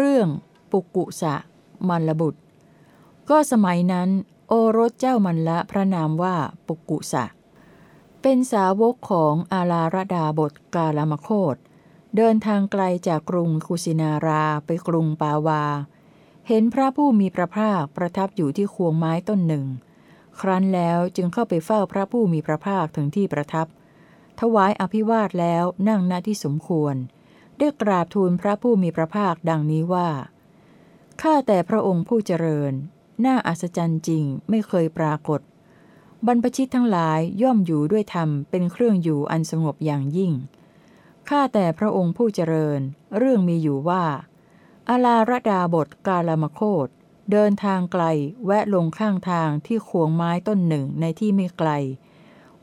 เรื่องปุกุสะมัลลบุตร ก็สมัยนั้น โอรสเจ้ามันละพระนามว่าปุกุสะ เป็นสาวกของอาลาระดาบทกาลามโคตเดินทางไกลจากกรุงกุสินาราไปกรุงปาวา เห็นพระผู้มีพระภาคประทับอยู่ที่ควงไม้ต้นหนึ่ง ครั้นแล้วจึงเข้าไปเฝ้าพระผู้มีพระภาคถึงที่ประทับ ถวายอภิวาทแล้วนั่งณที่สมควร ได้กราบทูลพระผู้มีพระภาคดังนี้ว่า ข้าแต่พระองค์ผู้เจริญ น่าอัศจรรย์จริงไม่เคยปรากฏ บรรพชิตทั้งหลายย่อมอยู่ด้วยธรรมเป็นเครื่องอยู่อันสงบอย่างยิ่ง ข้าแต่พระองค์ผู้เจริญ เรื่องมีอยู่ว่า อาลาระดาบทกาลามโคตเดินทางไกลแวะลงข้างทางที่ขวงไม้ต้นหนึ่งในที่ไม่ไกล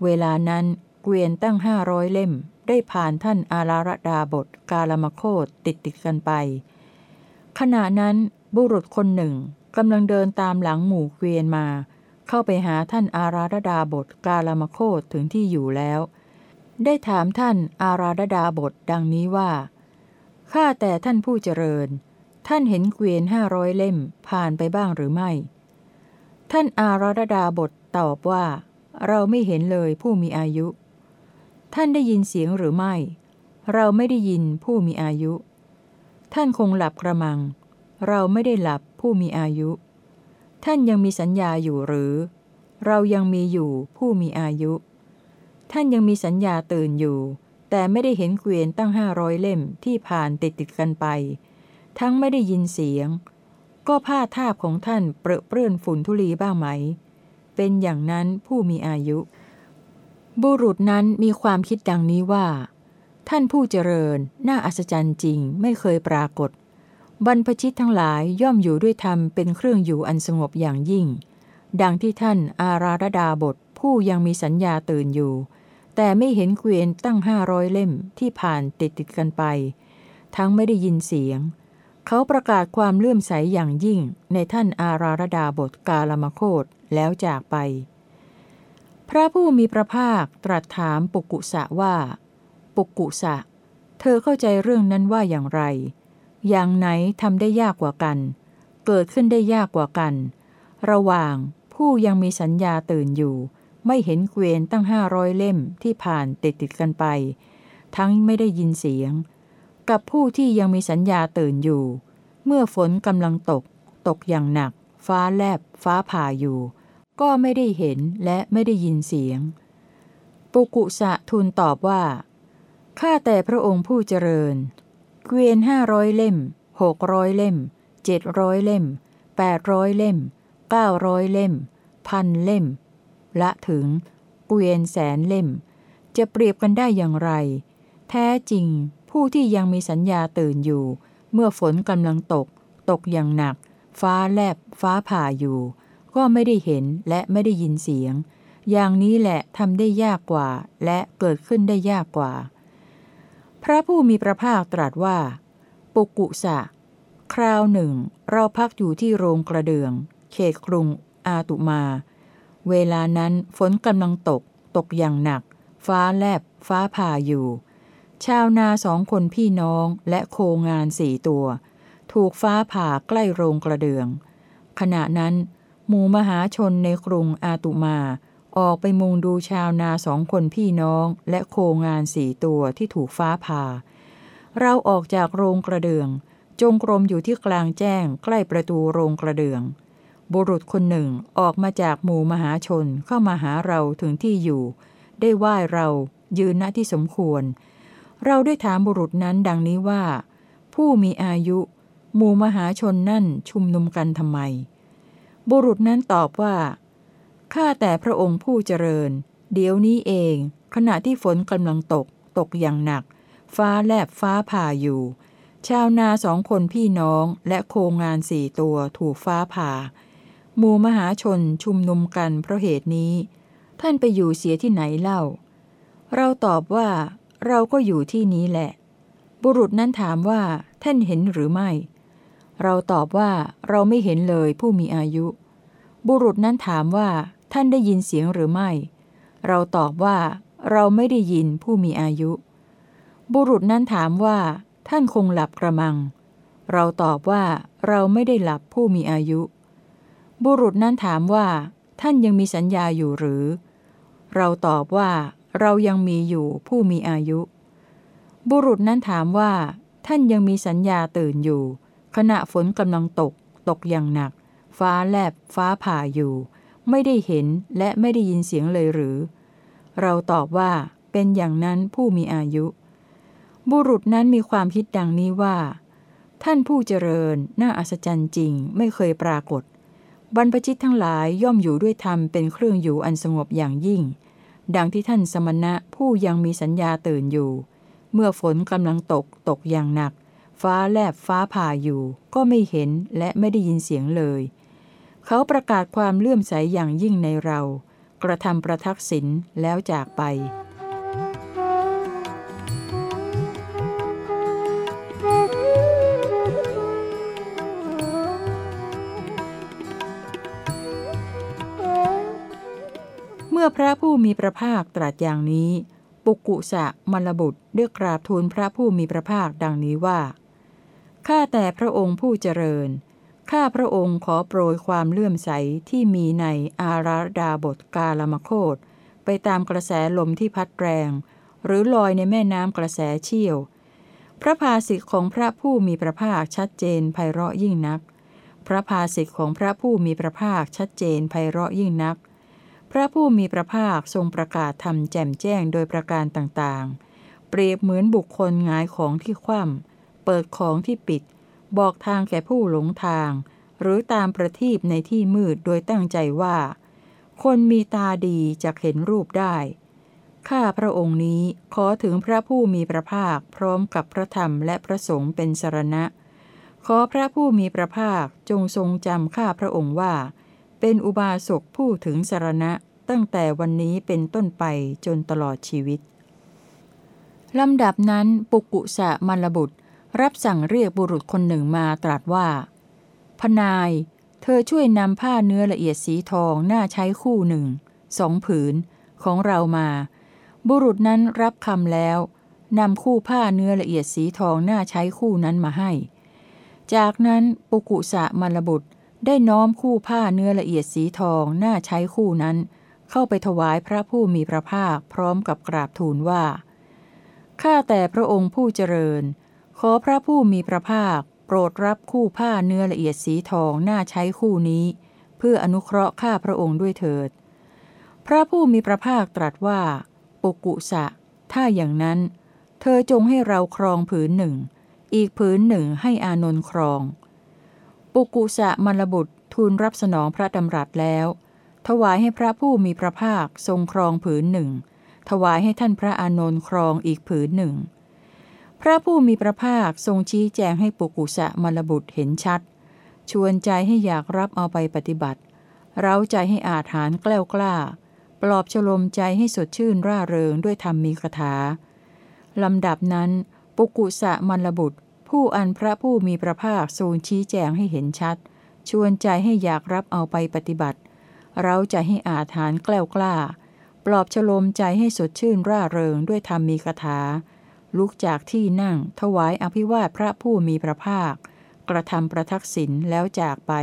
เวลานั้นเกวียนตั้งห้าร้อยเล่ม ได้ผ่านท่านอาลาระดาบทกาลามโคตติดติดกันไป ขณะนั้นบุรุษคนหนึ่งกำลังเดินตามหลังหมู่เกวียนมา เข้าไปหาท่านอาราดาบทกาลามโคตถึงที่อยู่แล้ว ได้ถามท่านอาราดดาบทดังนี้ว่าข้าแต่ท่านผู้เจริญ ท่านเห็นเกวียนห้าร้อยเล่มผ่านไปบ้างหรือไม่ ท่านอาราดดาบทตอบว่า เราไม่เห็นเลยผู้มีอายุ ท่านได้ยินเสียงหรือไม่ เราไม่ได้ยินผู้มีอายุ ท่านคงหลับกระมัง เราไม่ได้หลับผู้มีอายุ ท่านยังมีสัญญาอยู่หรือ เรายังมีอยู่ผู้มีอายุ ท่านยังมีสัญญาตื่นอยู่ แต่ไม่ได้เห็นเกวียนตั้งห้าร้อยเล่มที่ผ่านติดติดกันไป ทั้งไม่ได้ยินเสียง ก็ผ้าทาบของท่านเปรอะเปื้อนฝุ่นทุลีบ้างไหม เป็นอย่างนั้นผู้มีอายุ บุรุษนั้นมีความคิดดังนี้ว่า ท่านผู้เจริญ น่าอัศจรรย์จริงไม่เคยปรากฏ บรรพชิตทั้งหลายย่อมอยู่ด้วยธรรมเป็นเครื่องอยู่อันสงบอย่างยิ่ง ดังที่ท่านอาราดาบทผู้ยังมีสัญญาตื่นอยู่ แต่ไม่เห็นเกวียนตั้งห้าร้อยเล่มที่ผ่านติดติดกันไป ทั้งไม่ได้ยินเสียง เขาประกาศความเลื่อมใสอย่างยิ่งในท่านอาราดาบทกาลมโคตแล้วจากไป พระผู้มีพระภาคตรัสถามปุกุสะว่า ปุกุสะ เธอเข้าใจเรื่องนั้นว่าอย่างไร อย่างไหนทำได้ยากกว่ากัน เกิดขึ้นได้ยากกว่ากัน ระหว่างผู้ยังมีสัญญาตื่นอยู่ ไม่เห็นเกวียนตั้งห้าร้อยเล่มที่ผ่านติดติดกันไป ทั้งไม่ได้ยินเสียง กับผู้ที่ยังมีสัญญาตื่นอยู่ เมื่อฝนกำลังตก ตกอย่างหนัก ฟ้าแลบฟ้าผ่าอยู่ ก็ไม่ได้เห็นและไม่ได้ยินเสียง ปุกุสะทูลตอบว่า ข้าแต่พระองค์ผู้เจริญ เกวียนห้าร้อยเล่มหกร้อยเล่มเจ็ดร้อยเล่มแปดร้อยเล่มเก้าร้อยเล่ม พันเล่ม ละถึง เกวียนแสนเล่ม จะเปรียบกันได้อย่างไร แท้จริงผู้ที่ยังมีสัญญาตื่นอยู่ เมื่อฝนกำลังตก ตกอย่างหนัก ฟ้าแลบฟ้าผ่าอยู่ ก็ไม่ได้เห็นและไม่ได้ยินเสียง อย่างนี้แหละทำได้ยากกว่าและเกิดขึ้นได้ยากกว่า พระผู้มีพระภาคตรัสว่า ปุกุสะ คราวหนึ่ง เราพักอยู่ที่โรงกระเดือง เขตกรุง อาตุมา เวลานั้นฝนกำลังตก ตกอย่างหนัก ฟ้าแลบ ฟ้าผ่าอยู่ ชาวนาสองคนพี่น้องและโคงานสี่ตัว ถูกฟ้าผ่าใกล้โรงกระเดือง ขณะนั้น หมู่มหาชนในกรุงอาตุมา ออกไปมุงดูชาวนาสองคนพี่น้อง และโคงานสี่ตัวที่ถูกฟ้าผ่า เราออกจากโรงกระเดือง จงกรมอยู่ที่กลางแจ้งใกล้ประตูโรงกระเดือง บุรุษคนหนึ่งออกมาจากหมู่มหาชนเข้ามาหาเราถึงที่อยู่ ได้ไหว้เรายืนณที่สมควร เราได้ถามบุรุษนั้นดังนี้ว่า ผู้มีอายุ หมู่มหาชนนั่นชุมนุมกันทำไม บุรุษนั้นตอบว่า ข้าแต่พระองค์ผู้เจริญ เดี๋ยวนี้เอง ขณะที่ฝนกำลังตก ตกอย่างหนัก ฟ้าแลบฟ้าผ่าอยู่ ชาวนาสองคนพี่น้องและโคงงานสี่ตัวถูกฟ้าผ่า หมู่มหาชนชุมนุมกันเพราะเหตุนี้ ท่านไปอยู่เสียที่ไหนเล่า เราตอบว่า เราก็อยู่ที่นี้แหละ บุรุษนั้นถามว่า ท่านเห็นหรือไม่ เราตอบว่าเราไม่เห็นเลยผู้มีอายุ บุรุษนั้นถามว่า ท่านได้ยินเสียงหรือไม่ เราตอบว่า เราไม่ได้ยินผู้มีอายุ บุรุษนั้นถามว่า ท่านคงหลับกระมัง เราตอบว่า เราไม่ได้หลับผู้มีอายุ บุรุษนั้นถามว่า ท่านยังมีสัญญาอยู่หรือ เราตอบว่า เรายังมีอยู่ผู้มีอายุ บุรุษนั้นถามว่า ท่านยังมีสัญญาตื่นอยู่ ขณะฝนกำลังตก ตกอย่างหนัก ฟ้าแลบ ฟ้าผ่าอยู่ ไม่ได้เห็นและไม่ได้ยินเสียงเลยหรือ เราตอบว่า เป็นอย่างนั้นผู้มีอายุ บุรุษนั้นมีความคิดดังนี้ว่า ท่านผู้เจริญ น่าอัศจรรย์จริง ไม่เคยปรากฏ บรรพชิตทั้งหลายย่อมอยู่ด้วยธรรมเป็นเครื่องอยู่อันสงบอย่างยิ่ง ดังที่ท่านสมณะผู้ยังมีสัญญาตื่นอยู่ เมื่อฝนกำลังตกตกอย่างหนัก ฟ้าแลบฟ้าผ่าอยู่ ก็ไม่เห็นและไม่ได้ยินเสียงเลย เขาประกาศความเลื่อมใสอย่างยิ่งในเรา กระทำประทักษิณแล้วจากไปเมื่อพระผู้มีพระภาคตรัสอย่างนี้ ปุกุสะมลบุตรเรียกกราบทูลพระผู้มีพระภาคดังนี้ว่า ข้าแต่พระองค์ผู้เจริญ ข้าพระองค์ขอโปรยความเลื่อมใสที่มีในอาราดาบทกาลมโคตไปตามกระแสลมที่พัดแรง หรือลอยในแม่น้ำกระแสเชี่ยว พระภาสิทธิของพระผู้มีพระภาคชัดเจนไพเราะยิ่งนัก พระภาสิทธิของพระผู้มีพระภาคชัดเจนไพเราะยิ่งนัก พระผู้มีพระภาคทรงประกาศทำแจ่มแจ้งโดยประการต่างๆ เปรียบเหมือนบุคคลงายของที่คว่ำ เปิดของที่ปิด บอกทางแก่ผู้หลงทาง หรือตามประทีปในที่มืดโดยตั้งใจว่า คนมีตาดีจะเห็นรูปได้ ข้าพระองค์นี้ขอถึงพระผู้มีพระภาคพร้อมกับพระธรรมและพระสงฆ์เป็นสรณะ ขอพระผู้มีพระภาคจงทรงจำข้าพระองค์ว่า เป็นอุบาสกผู้ถึงสรณะตั้งแต่วันนี้เป็นต้นไปจนตลอดชีวิตลำดับนั้นปุกุสะมลบุตร รับสั่งเรียกบุรุษคนหนึ่งมาตรัสว่า พนาย เธอช่วยนำผ้าเนื้อละเอียดสีทองน่าใช้คู่หนึ่ง สองผืนของเรามา บุรุษนั้นรับคำแล้วนำคู่ผ้าเนื้อละเอียดสีทองน่าใช้คู่นั้นมาให้ จากนั้นปุกุสะมลบุตรได้น้อมคู่ผ้าเนื้อละเอียดสีทองน่าใช้คู่นั้น เข้าไปถวายพระผู้มีพระภาคพร้อมกับกราบทูลว่า ข้าแต่พระองค์ผู้เจริญ ขอพระผู้มีพระภาค โปรดรับคู่ผ้าเนื้อละเอียดสีทองน่าใช้คู่นี้ เพื่ออนุเคราะห์ข้าพระองค์ด้วยเถิด พระผู้มีพระภาคตรัสว่า ปุกุสะ ถ้าอย่างนั้น เธอจงให้เราครองผืนหนึ่ง อีกผืนหนึ่งให้อานนท์ครอง ปุกุสะมลบุตรทูลรับสนองพระดำรัสแล้ว ถวายให้พระผู้มีพระภาคทรงครองผืนหนึ่ง ถวายให้ท่านพระอานนท์ครองอีกผืนหนึ่ง พระผู้มีพระภาคทรงชี้แจงให้ปุกุสะมลบุตรเห็นชัด ชวนใจให้อยากรับเอาไปปฏิบัติ เร้าใจให้อาถานแกล้วกล้า ปลอบฉลมใจให้สดชื่นร่าเริงด้วยธรรมมีคาถาลำดับนั้น ปุกุสะมลบุตร ผู้อันพระผู้มีพระภาคทรงชี้แจงให้เห็นชัด ชวนใจให้อยากรับเอาไปปฏิบัติ เร้าใจให้อาถานแกล้วกล้า ปลอบฉลมใจให้สดชื่นร่าเริงด้วยธรรมมีคาถา ลุกจากที่นั่ง ถวายอภิวาทพระผู้มีพระภาค กระทำประทักษิณแล้วจากไป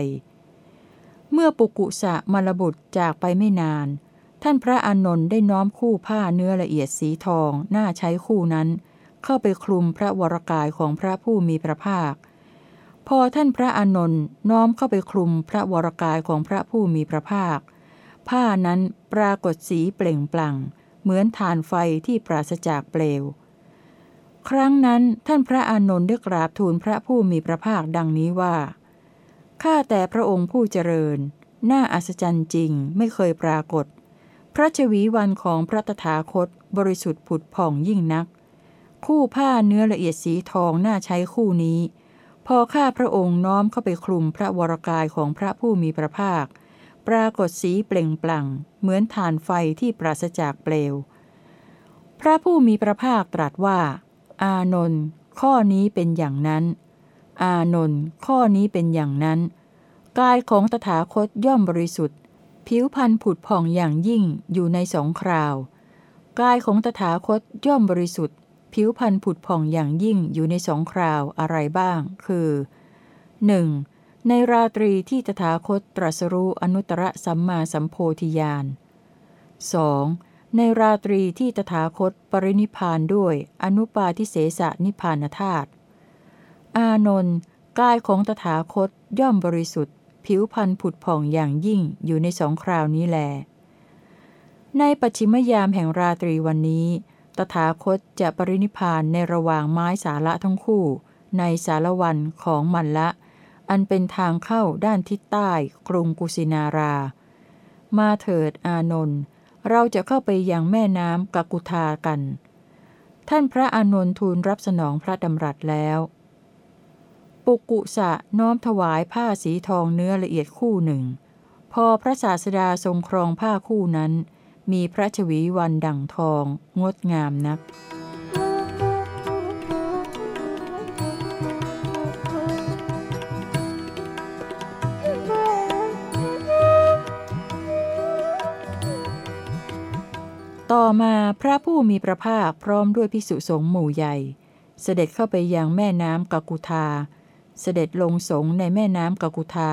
เมื่อปุกุสะมลบุตรจากไปไม่นาน ท่านพระอานนท์ได้น้อมคู่ผ้าเนื้อละเอียดสีทองน่าใช้คู่นั้น เข้าไปคลุมพระวรกายของพระผู้มีพระภาค พอท่านพระอานนท์น้อมเข้าไปคลุมพระวรกายของพระผู้มีพระภาค ผ้านั้นปรากฏสีเปล่งปลั่ง เหมือนฐานไฟที่ปราศจากเปลว ครั้งนั้นท่านพระอานนท์ได้กราบทูลพระผู้มีพระภาคดังนี้ว่า ข้าแต่พระองค์ผู้เจริญ น่าอัศจรรย์จริงไม่เคยปรากฏ พระชวีวันของพระตถาคตบริสุทธิ์ผุดผ่องยิ่งนัก คู่ผ้าเนื้อละเอียดสีทองน่าใช้คู่นี้ พอข้าพระองค์น้อมเข้าไปคลุมพระวรกายของพระผู้มีพระภาค ปรากฏสีเปล่งปลั่ง เหมือนฐานไฟที่ปราศจากเปลว พระผู้มีพระภาคตรัสว่า อานนท์ข้อนี้เป็นอย่างนั้น อานนท์ข้อนี้เป็นอย่างนั้น กายของตถาคตย่อมบริสุทธิ์ ผิวพันธ์ผุดผ่องอย่างยิ่งอยู่ในสองคราว กายของตถาคตย่อมบริสุทธิ์ ผิวพันธ์ผุดผ่องอย่างยิ่งอยู่ในสองคราวอะไรบ้าง คือ 1. หนึ่งในราตรีที่ตถาคตตรัสรู้อนุตตรสัมมาสัมโพธิญาณ 2. ในราตรีที่ตถาคตปรินิพานด้วยอนุปาทิเสสนิพานธาตุ อานนท์กายของตถาคตย่อมบริสุทธิ์ ผิวพันธ์ผุดผ่องอย่างยิ่งอยู่ในสองคราวนี้แล ในปัจฉิมยามแห่งราตรีวันนี้ ตถาคตจะปรินิพานในระหว่างไม้สาระทั้งคู่ ในสารวันของมันละ อันเป็นทางเข้าด้านทิศใต้กรุงกุสินารา มาเถิดอานนท์ เราจะเข้าไปยังแม่น้ำกกุทากัน ท่านพระอานนท์ทูลรับสนองพระดำรัสแล้ว ปุกุสะน้อมถวายผ้าสีทองเนื้อละเอียดคู่หนึ่ง พอพระศาสดาทรงครองผ้าคู่นั้น มีพระชวีวันดั่งทองงดงามนัก ต่อมาพระผู้มีพระภาคพร้อมด้วยภิกษุสงฆ์หมู่ใหญ่ เสด็จเข้าไปยังแม่น้ำกกุทาเสด็จลงสงในแม่น้ำกกุทา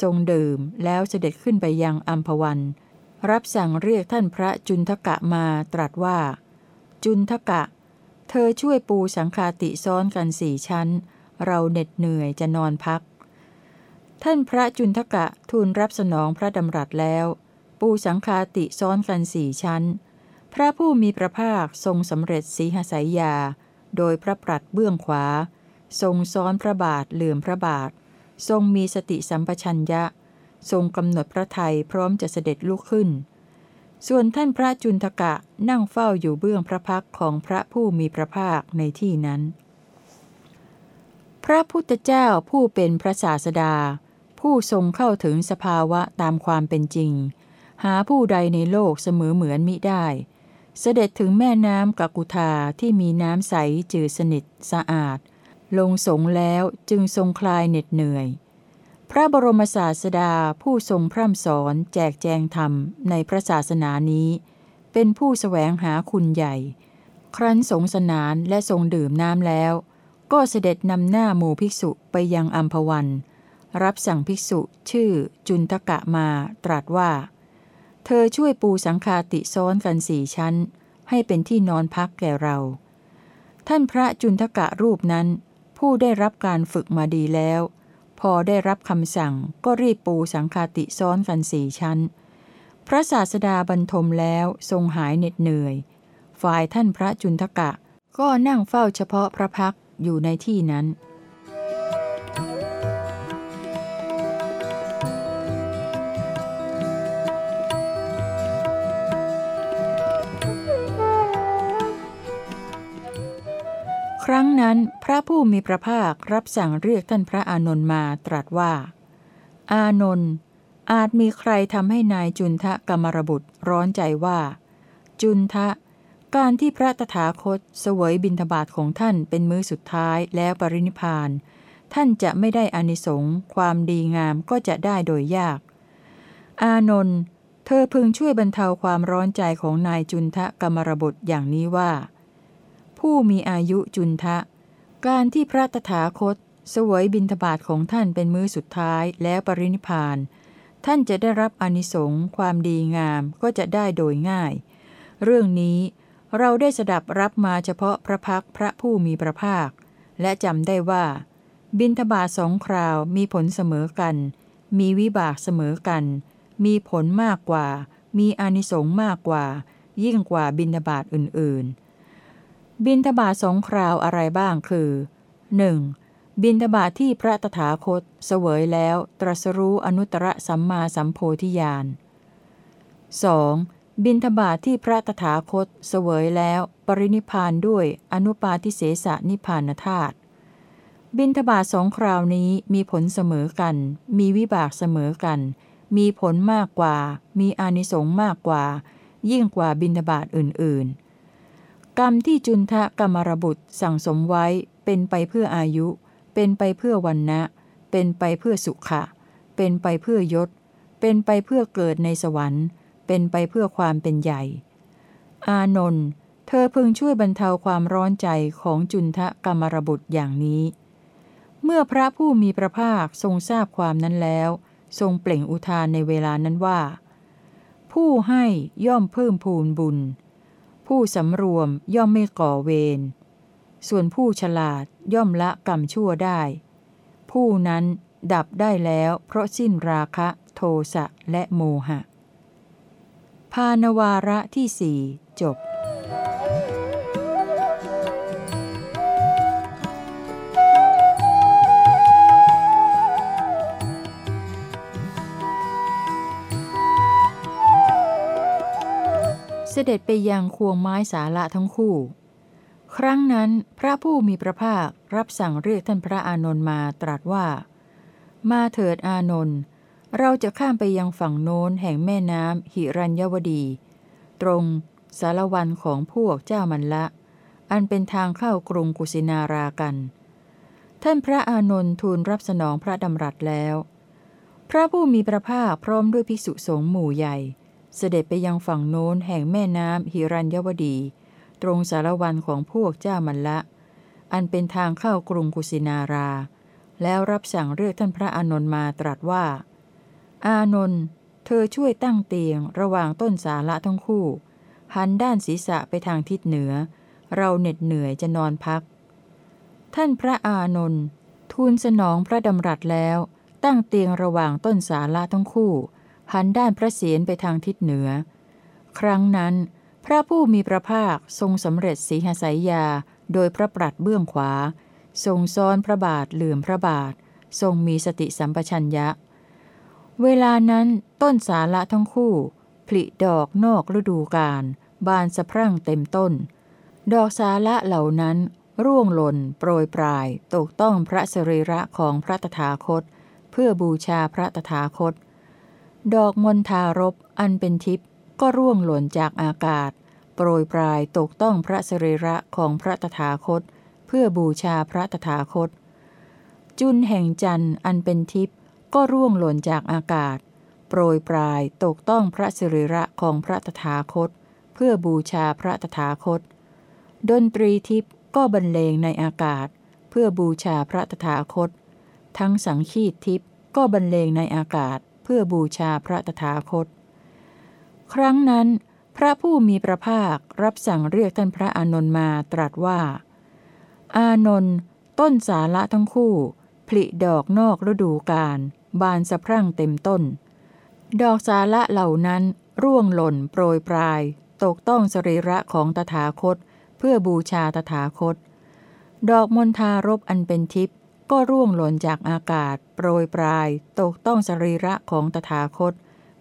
ทรงดื่มแล้วเสด็จขึ้นไปยังอัมพวัน รับสั่งเรียกท่านพระจุนทกะมาตรัสว่า จุนทกะ เธอช่วยปูสังคาติซ้อนกันสี่ชั้น เราเหน็ดเหนื่อยจะนอนพัก ท่านพระจุนทกะทูลรับสนองพระดำรัสแล้ว ปูสังคาติซ้อนกันสี่ชั้น พระผู้มีพระภาคทรงสำเร็จสีหสายยา โดยพระปรัดเบื้องขวา ทรงซ้อนพระบาทเหลื่อมพระบาท ทรงมีสติสัมปชัญญะ ทรงกำหนดพระไทยพร้อมจะเสด็จลุกขึ้น ส่วนท่านพระจุนทกะนั่งเฝ้าอยู่เบื้องพระพักของพระผู้มีพระภาคในที่นั้น พระพุทธเจ้าผู้เป็นพระศาสดา ผู้ทรงเข้าถึงสภาวะตามความเป็นจริง หาผู้ใดในโลกเสมอเหมือนมิได้ เสด็จถึงแม่น้ำกกุทาที่มีน้ำใสจืดสนิทสะอาด ลงสงแล้วจึงทรงคลายเหน็ดเหนื่อย พระบรมศาสดาผู้ทรงพร่ำสอนแจกแจงธรรมในพระศาสนานี้ เป็นผู้สแสวงหาคุณใหญ่ ครั้นสงสนานและทรงดื่มน้ำแล้ว ก็เสด็จนำหน้าหมู่ภิกษุไปยังอัมพวัน รับสั่งภิกษุชื่อจุนทกะมาตรัสว่า ธอช่วยปูสังคาติซ้อนกันสี่ชั้น ให้เป็นที่นอนพักแก่เรา ท่านพระจุนทกะรูปนั้น ผู้ได้รับการฝึกมาดีแล้ว พอได้รับคำสั่งก็รีบปูสังคาติซ้อนกันสี่ชั้น พระศาสดาบรรทมแล้วทรงหายเหน็ดเหนื่อย ฝ่ายท่านพระจุนทกะก็นั่งเฝ้าเฉพาะพระพักอยู่ในที่นั้น รั้งนั้นพระผู้มีพระภาครับสั่งเรียกท่านพระอานนท์มาตรัสว่า อานนท์อาจมีใครทำให้นายจุนทะกรรมรบุตรร้อนใจว่า จุนทะ การที่พระตถาคตเสวยบิณฑบาตของท่านเป็นมื้อสุดท้ายแล้วปรินิพพานท่านจะไม่ได้อานิสงส์ความดีงามก็จะได้โดยยาก อานนท์เธอพึงช่วยบรรเทาความร้อนใจของนายจุนทะกรรมรบุตรอย่างนี้ว่า ผู้มีอายุจุนทะ การที่พระตถาคต สวยบิณฑบาตของท่านเป็นมื้อสุดท้ายแล้วปรินิพาน ท่านจะได้รับอนิสงส์ความดีงามก็จะได้โดยง่าย เรื่องนี้เราได้สดับรับมาเฉพาะพระพักพระผู้มีพระภาค และจำได้ว่า บิณฑบาตสองคราวมีผลเสมอกัน มีวิบากเสมอกัน มีผลมากกว่า มีอนิสงส์มากกว่า ยิ่งกว่าบิณฑบาตอื่นๆ บิณฑบาตสองคราวอะไรบ้างคือ 1. บิณฑบาตที่พระตถาคต เสวยแล้วตรัสรู้อนุตตรสัมมาสัมโพธิญาณ 2. บิณฑบาตที่พระตถาคต เสวยแล้วปรินิพานด้วยอนุปาทิเสสนิพานธาตุบิณฑบาตสองคราวนี้มีผลเสมอกัน มีวิบากเสมอกัน มีผลมากกว่า มีอานิสงส์มากกว่า ยิ่งกว่าบิณฑบาตอื่นๆ กรรมที่จุนทะกรรมรบุตรสั่งสมไว้เป็นไปเพื่ออายุ เป็นไปเพื่อวันนะเป็นไปเพื่อสุขะ เป็นไปเพื่อยศ เป็นไปเพื่อเกิดในสวรรค์ เป็นไปเพื่อความเป็นใหญ่ อานนท์เธอพึงช่วยบรรเทาความร้อนใจของจุนทะกรรมรบุตรอย่างนี้ เมื่อพระผู้มีพระภาคทรงทราบความนั้นแล้ว ทรงเปล่งอุทานในเวลานั้นว่า ผู้ให้ย่อมเพิ่มพูนบุญ ผู้สำรวมย่อมไม่ก่อเวร ส่วนผู้ฉลาดย่อมละกรรมชั่วได้ ผู้นั้นดับได้แล้วเพราะสิ้นราคะ โทสะและโมหะ ภานวาระที่สี่จบ ด็จไปยังควงไม้สาละทั้งคู่ ครั้งนั้นพระผู้มีพระภาครับสั่งเรียกท่านพระอานนท์มาตรัสว่า มาเถิดอานนท์เราจะข้ามไปยังฝั่งโน้นแห่งแม่น้ำหิรัญยวดี ตรงสารวันของพวกเจ้ามันละ อันเป็นทางเข้ากรุงกุสินารากัน ท่านพระอานนท์ทูลรับสนองพระดำรัสแล้ว พระผู้มีพระภาคพร้อมด้วยภิกษุสงฆ์หมู่ใหญ่ เสด็จไปยังฝั่งโน้นแห่งแม่น้ำหิรัญยวดี ตรงสารวันของพวกเจ้ามันละ อันเป็นทางเข้ากรุงกุสินารา แล้วรับสั่งเรียกท่านพระอานนท์มาตรัสว่า อานนท์เธอช่วยตั้งเตียงระหว่างต้นสาละทั้งคู่ หันด้านศีรษะไปทางทิศเหนือ เราเหน็ดเหนื่อยจะนอนพัก ท่านพระอานนท์ทูลสนองพระดำรัสแล้ว ตั้งเตียงระหว่างต้นสาละทั้งคู่ หันด้านพระเศียรไปทางทิศเหนือ ครั้งนั้น พระผู้มีพระภาคทรงสำเร็จสีหสายยาโดยพระปรัดเบื้องขวา ทรงซ้อนพระบาทเหลื่อมพระบาท ทรงมีสติสัมปชัญญะ เวลานั้นต้นสาละทั้งคู่ ผลิดอกนอกฤดูกาลบานสะพรั่งเต็มต้น ดอกสาละเหล่านั้นร่วงหล่น โปรยปลายตกต้องพระสรีระของพระตถาคต เพื่อบูชาพระตถาคต ดอกมณฑารบอันเป็นทิพย์ก็ร่วงหล่นจากอากาศ โปรยปลายตกต้องพระสรีระของพระตถาคต เพื่อบูชาพระตถาคต จุนแห่งจันทร์อันเป็นทิพย์ก็ร่วงหล่นจากอากาศ โปรยปลายตกต้องพระสรีระของพระตถาคต เพื่อบูชาพระตถาคต ดนตรีทิพย์ก็บรรเลงในอากาศ เพื่อบูชาพระตถาคต ทั้งสังคีตทิพย์ก็บรรเลงในอากาศ พื่อบูชาพระตถาคต ครั้งนั้น พระผู้มีพระภาครับสั่งเรียกท่านพระอานนท์มาตรัสว่า อานนท์ต้นสาละทั้งคู่ผลิดอกนอกฤดูกาลบานสะพรั่งเต็มต้น ดอกสาละเหล่านั้นร่วงหล่นโปรยปลาย ตกต้องสรีระของตถาคต เพื่อบูชาตถาคต ดอกมณฑารบอันเป็นทิพย์ ก็ร่วงหล่นจากอากาศ โปรยปลาย ตกต้องสรีระของตถาคต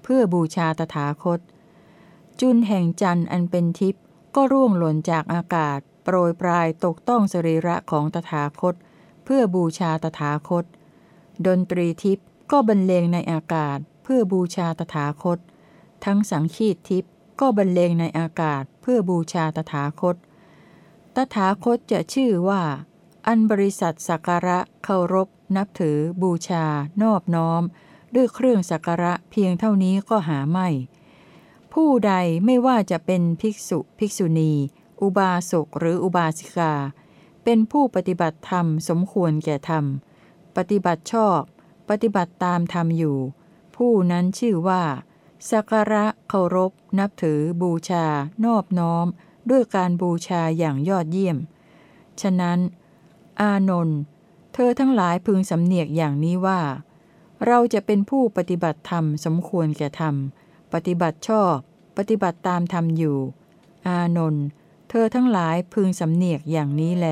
เพื่อบูชาตถาคต จุนแห่งจันทร์อันเป็นทิพย์ก็ร่วงหล่นจากอากาศ โปรยปลายตกต้องสรีระของตถาคต เพื่อบูชาตถาคต ดนตรีทิพย์ก็บรรเลงในอากาศ เพื่อบูชาตถาคต ทั้งสังคีตทิพย์ก็บรรเลงในอากาศ เพื่อบูชาตถาคต ตถาคตจะชื่อว่า อันบริษัทสักการะเคารพ นับถือ บูชา นอบน้อม ด้วยเครื่องสักการะเพียงเท่านี้ก็หาไม่ ผู้ใดไม่ว่าจะเป็นภิกษุภิกษุณี อุบาสกหรืออุบาสิกา เป็นผู้ปฏิบัติธรรมสมควรแก่ธรรม ปฏิบัติชอบ ปฏิบัติตามธรรมอยู่ ผู้นั้นชื่อว่าสักการะเคารพ นับถือ บูชา นอบน้อม ด้วยการบูชาอย่างยอดเยี่ยม ฉะนั้น อานนท์เธอทั้งหลายพึงสำเนียกอย่างนี้ว่า เราจะเป็นผู้ปฏิบัติธรรมสมควรแก่ธรรม ปฏิบัติชอบ ปฏิบัติตามธรรมอยู่ อานนท์เธอทั้งหลายพึงสำเนียกอย่างนี้แล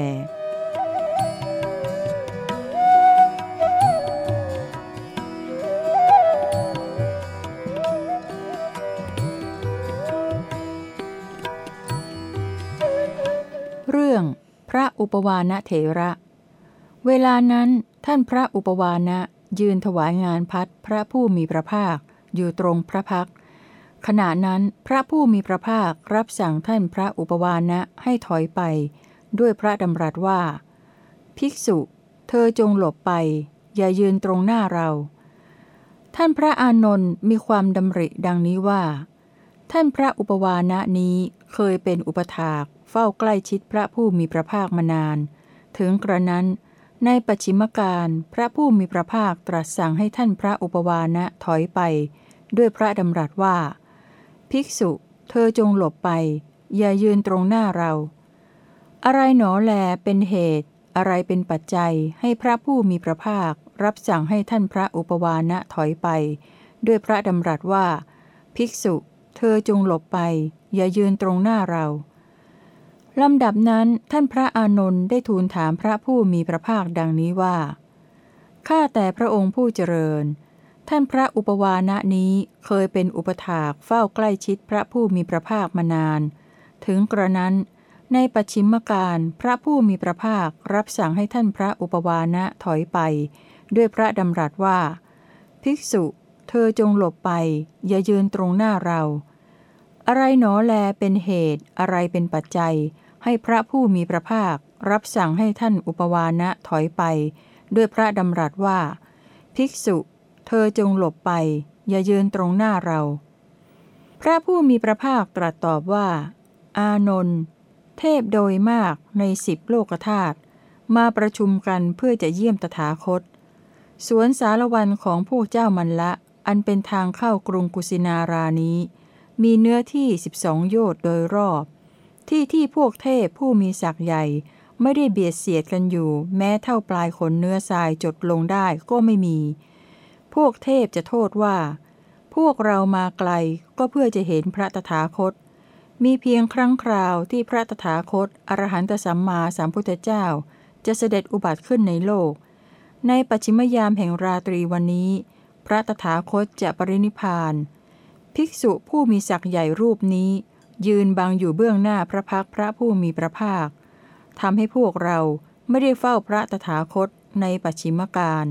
เรื่อง พระอุปวานะเถระ เวลานั้นท่านพระอุปวานะยืนถวายงานพัดพระผู้มีพระภาคอยู่ตรงพระพัก ขณะนั้นพระผู้มีพระภาครับสั่งท่านพระอุปวานะให้ถอยไป ด้วยพระดำรัสว่า ภิกษุ เธอจงหลบไป อย่ายืนตรงหน้าเรา ท่านพระอานนท์มีความดำริดังนี้ว่า ท่านพระอุปวานะนี้เคยเป็นอุปถาก เฝ้าใกล้ชิดพระผู้มีพระภาคมานาน ถึงกระนั้น ในปัจฉิมการพระผู้มีพระภาคตรัสสั่งให้ท่านพระอุปวานะถอยไป ด้วยพระดำรัสว่า ภิกษุ เธอจงหลบไป อย่ายืนตรงหน้าเรา อะไรหนอแลเป็นเหตุ อะไรเป็นปัจจัยให้พระผู้มีพระภาครับสั่งให้ท่านพระอุปวานะถอยไป ด้วยพระดำรัสว่า ภิกษุ เธอจงหลบไป อย่ายืนตรงหน้าเรา ลำดับนั้นท่านพระอานนท์ได้ทูลถามพระผู้มีพระภาคดังนี้ว่า ข้าแต่พระองค์ผู้เจริญ ท่านพระอุปวานะนี้เคยเป็นอุปถากเฝ้าใกล้ชิดพระผู้มีพระภาคมานาน ถึงกระนั้น ในปัจฉิมการพระผู้มีพระภาครับสั่งให้ท่านพระอุปวานะถอยไป ด้วยพระดำรัสว่า ภิกษุ เธอจงหลบไป อย่ายืนตรงหน้าเรา อะไรหนอแลเป็นเหตุอะไรเป็นปัจจัย ให้พระผู้มีพระภาครับสั่งให้ท่านอุปวานะถอยไป ด้วยพระดำรัสว่า ภิกษุ เธอจงหลบไป อย่ายืนตรงหน้าเรา พระผู้มีพระภาคตรัสตอบว่า อานนท์เทพโดยมากในสิบโลกธาตุมาประชุมกันเพื่อจะเยี่ยมตถาคต สวนสารวันของพวกเจ้ามันละ อันเป็นทางเข้ากรุงกุสินารานี้ มีเนื้อที่สิบสองโยชน์โดยรอบ ที่ที่พวกเทพผู้มีศักย์ใหญ่ ไม่ได้เบียดเสียดกันอยู่ แม้เท่าปลายขนเนื้อทรายจดลงได้ก็ไม่มี พวกเทพจะโทษว่า พวกเรามาไกลก็เพื่อจะเห็นพระตถาคต มีเพียงครั้งคราวที่พระตถาคต อรหันตสัมมาสัมพุทธเจ้า จะเสด็จอุบัติขึ้นในโลก ในปัจฉิมยามแห่งราตรีวันนี้ พระตถาคตจะปรินิพาน ภิกษุผู้มีศักย์ใหญ่รูปนี้ ยืนบังอยู่เบื้องหน้าพระพักพระผู้มีพระภาคทำให้พวกเราไม่ได้เฝ้าพระตถาคตในปัจฉิมการ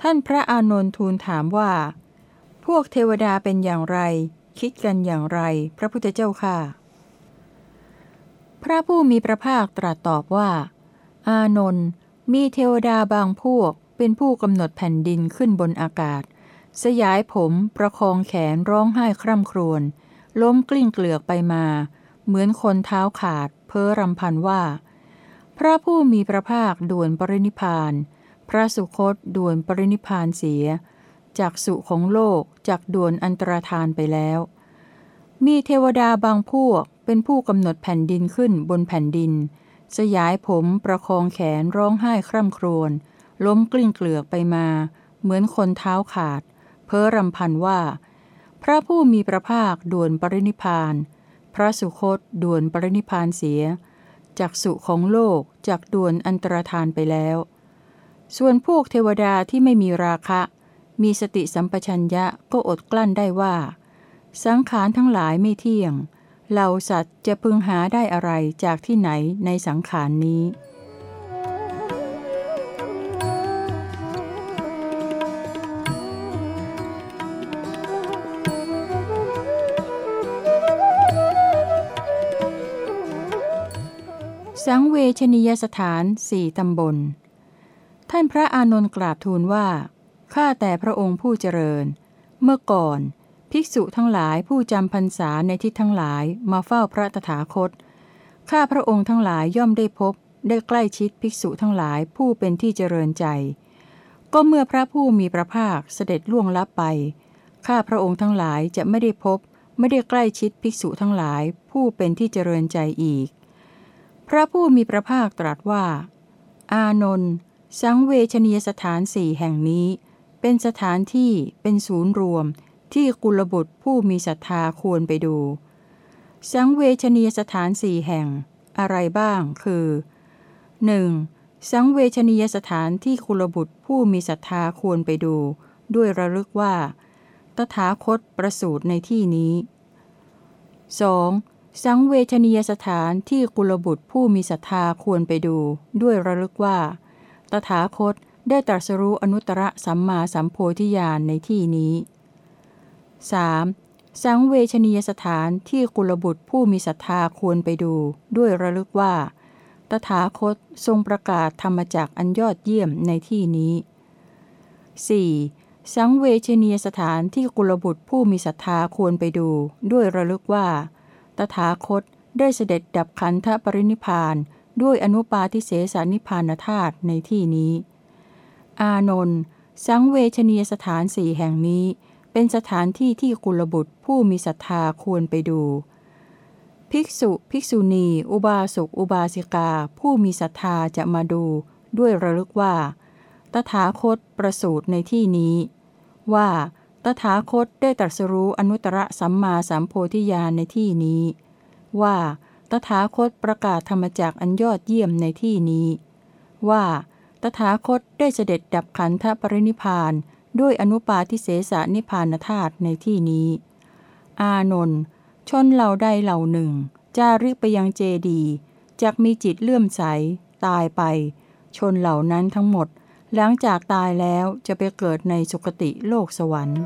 ท่านพระอานนทูลถามว่า พวกเทวดาเป็นอย่างไร คิดกันอย่างไร พระพุทธเจ้าค่ะ พระผู้มีพระภาคตรัสตอบว่า อานนท์มีเทวดาบางพวกเป็นผู้กำหนดแผ่นดินขึ้นบนอากาศ สยายผมประคองแขนร้องไห้คร่ำครวญ ล้มกลิ้งเกลือกไปมา เหมือนคนเท้าขาด เพ้อรำพันว่า พระผู้มีพระภาคด่วนปรินิพาน พระสุคตด่วนปรินิพานเสีย จากสุของโลกจากด่วนอันตรธานไปแล้ว มีเทวดาบางพวกเป็นผู้กำหนดแผ่นดินขึ้นบนแผ่นดิน สยายผมประคองแขนร้องไห้คร่ำครวญล้มกลิ้งเกลือกไปมา เหมือนคนเท้าขาด เพ้อรำพันว่า พระผู้มีพระภาคด่วนปรินิพาน พระสุคตด่วนปรินิพานเสีย จากสุของโลกจากด่วนอันตรธานไปแล้ว ส่วนพวกเทวดาที่ไม่มีราคะ มีสติสัมปชัญญะก็อดกลั้นได้ว่า สังขารทั้งหลายไม่เที่ยง เหล่าสัตว์จะพึงหาได้อะไรจากที่ไหนในสังขารนี้ สังเวชนียสถานสี่ตำบล ท่านพระอานนท์กราบทูลว่า ข้าแต่พระองค์ผู้เจริญ เมื่อก่อน ภิกษุทั้งหลายผู้จำพรรษาในทิศทั้งหลายมาเฝ้าพระตถาคต ข้าพระองค์ทั้งหลายย่อมได้พบ ได้ใกล้ชิดภิกษุทั้งหลายผู้เป็นที่เจริญใจ ก็เมื่อพระผู้มีพระภาคเสด็จล่วงลับไป ข้าพระองค์ทั้งหลายจะไม่ได้พบ ไม่ได้ใกล้ชิดภิกษุทั้งหลายผู้เป็นที่เจริญใจอีก พระผู้มีพระภาคตรัสว่า อานนท์สังเวชนียสถานสี่แห่งนี้ เป็นสถานที่เป็นศูนย์รวม ที่กุลบุตรผู้มีศรัทธาควรไปดู สังเวชนียสถานสี่แห่ง อะไรบ้างคือ 1. สังเวชนียสถานที่กุลบุตรผู้มีศรัทธาควรไปดู ด้วยระลึกว่า ตถาคตประสูตรในที่นี้ 2. สังเวชนียสถานที่กุลบุตรผู้มีศรัทธาควรไปดู ด้วยระลึกว่า ตถาคตได้ตรัสรู้อนุตตรสัมมาสัมโพธิญาณในที่นี้ 3. สังเวชนียสถานที่กุลบุตรผู้มีศรัทธาควรไปดู ด้วยระลึกว่า ตถาคตทรงประกาศธรรมจักอันยอดเยี่ยมในที่นี้ 4. สังเวชนียสถานที่กุลบุตรผู้มีศรัทธาควรไปดู ด้วยระลึกว่า ตถาคตได้เสด็จดับขันธปรินิพานด้วยอนุปาทิเสสนิพานธาตุในที่นี้ อานนท์สังเวชนียสถานสี่แห่งนี้ เป็นสถานที่ที่กุลบุตรผู้มีศรัทธาควรไปดู ภิกษุ ภิกษุณี อุบาสกอุบาสิกา ผู้มีศรัทธาจะมาดู ด้วยระลึกว่า ตถาคตประสูตรในที่นี้ ว่า ตถาคตได้ตรัสรู้อนุตตรสัมมาสัมโพธิญาณในที่นี้ ว่าตถาคตประกาศธรรมจักอันยอดเยี่ยมในที่นี้ ว่าตถาคตได้เสด็จดับขันธปรินิพานด้วยอนุปาทิเสสนิพานธาตุในที่นี้ อานนท์ชนเหล่าใดเหล่าหนึ่งจาริกไปยังเจดีจักมีจิตเลื่อมใส ตายไป ชนเหล่านั้นทั้งหมด หลังจากตายแล้วจะไปเกิดในสุคติโลกสวรรค์